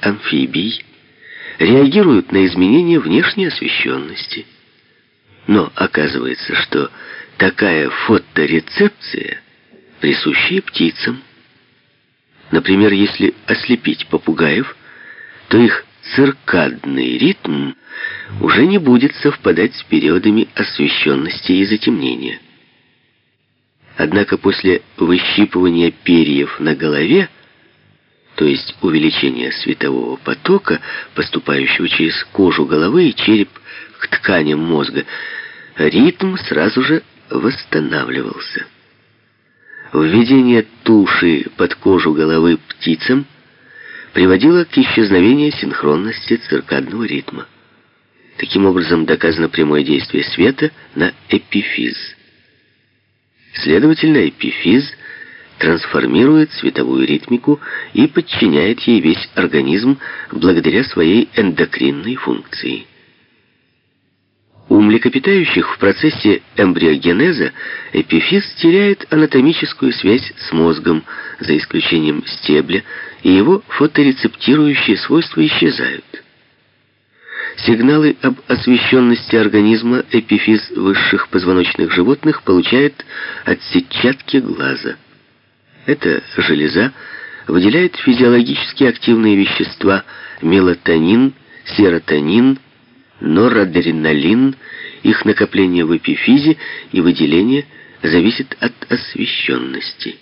амфибий реагируют на изменения внешней освещенности. Но оказывается, что такая фоторецепция присуща и птицам. Например, если ослепить попугаев, то их циркадный ритм уже не будет совпадать с периодами освещенности и затемнения. Однако после выщипывания перьев на голове, то есть увеличения светового потока, поступающего через кожу головы и череп к тканям мозга, ритм сразу же восстанавливался. Введение туши под кожу головы птицам приводило к исчезновению синхронности циркадного ритма. Таким образом, доказано прямое действие света на эпифиз. Следовательно, эпифиз трансформирует световую ритмику и подчиняет ей весь организм благодаря своей эндокринной функции. У млекопитающих в процессе эмбриогенеза эпифиз теряет анатомическую связь с мозгом, за исключением стебля, и его фоторецептирующие свойства исчезают. Сигналы об освещенности организма эпифиз высших позвоночных животных получает от сетчатки глаза. Эта железа выделяет физиологически активные вещества мелатонин, серотонин, норадреналин, их накопление в эпифизе и выделение зависит от освещенности.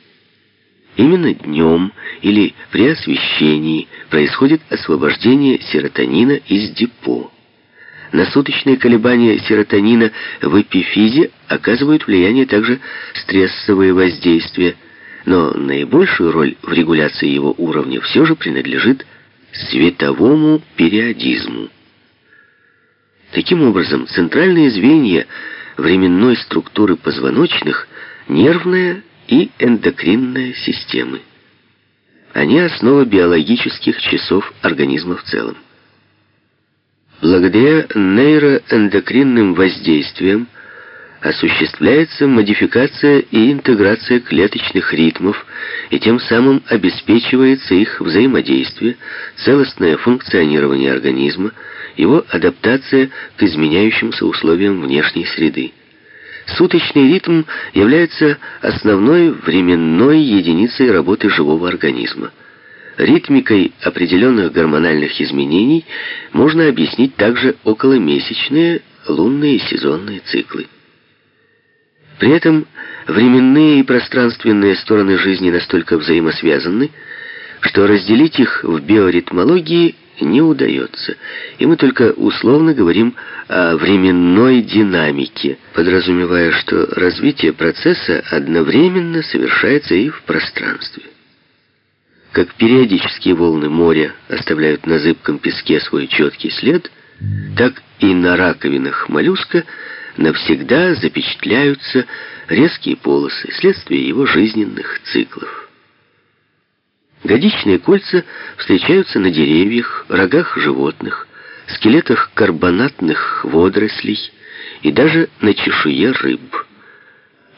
Именно днем или при освещении происходит освобождение серотонина из депо. На суточные колебания серотонина в эпифизе оказывают влияние также стрессовые воздействия, но наибольшую роль в регуляции его уровня все же принадлежит световому периодизму. Таким образом, центральные звенья временной структуры позвоночных – нервная и эндокринная системы. Они основа биологических часов организма в целом. Благодаря нейроэндокринным воздействиям осуществляется модификация и интеграция клеточных ритмов, и тем самым обеспечивается их взаимодействие, целостное функционирование организма, его адаптация к изменяющимся условиям внешней среды. Суточный ритм является основной временной единицей работы живого организма. Ритмикой определенных гормональных изменений можно объяснить также околомесячные лунные сезонные циклы. При этом временные и пространственные стороны жизни настолько взаимосвязаны, что разделить их в биоритмологии не удается, и мы только условно говорим о временной динамике, подразумевая, что развитие процесса одновременно совершается и в пространстве. Как периодические волны моря оставляют на зыбком песке свой четкий след, так и на раковинах моллюска навсегда запечатляются резкие полосы, следствие его жизненных циклов. Годичные кольца встречаются на деревьях, рогах животных, скелетах карбонатных водорослей и даже на чешуе рыб.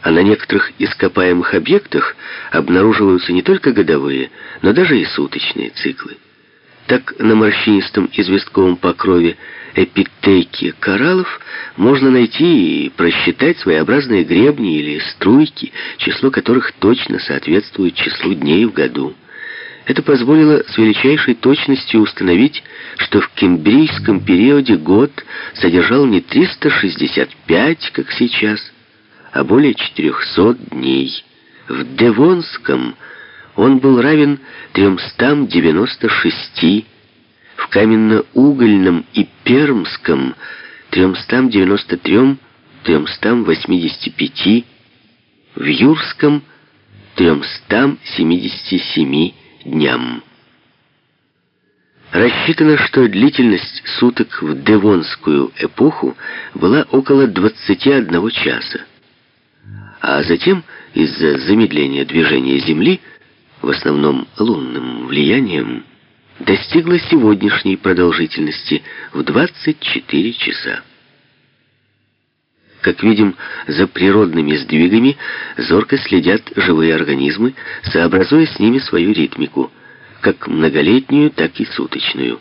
А на некоторых ископаемых объектах обнаруживаются не только годовые, но даже и суточные циклы. Так на морщинистом известковом покрове эпитеки кораллов можно найти и просчитать своеобразные гребни или струйки, число которых точно соответствует числу дней в году. Это позволило с величайшей точностью установить, что в кембрийском периоде год содержал не 365, как сейчас, а более 400 дней. В Девонском он был равен 396, в каменно-угольном и Пермском 393, 385, в Юрском 377 дням. Рассчитано, что длительность суток в Девонскую эпоху была около 21 часа. А затем, из-за замедления движения Земли, в основном лунным влиянием, достигла сегодняшней продолжительности в 24 часа. Как видим, за природными сдвигами зорко следят живые организмы, сообразуя с ними свою ритмику. как многолетнюю, так и суточную.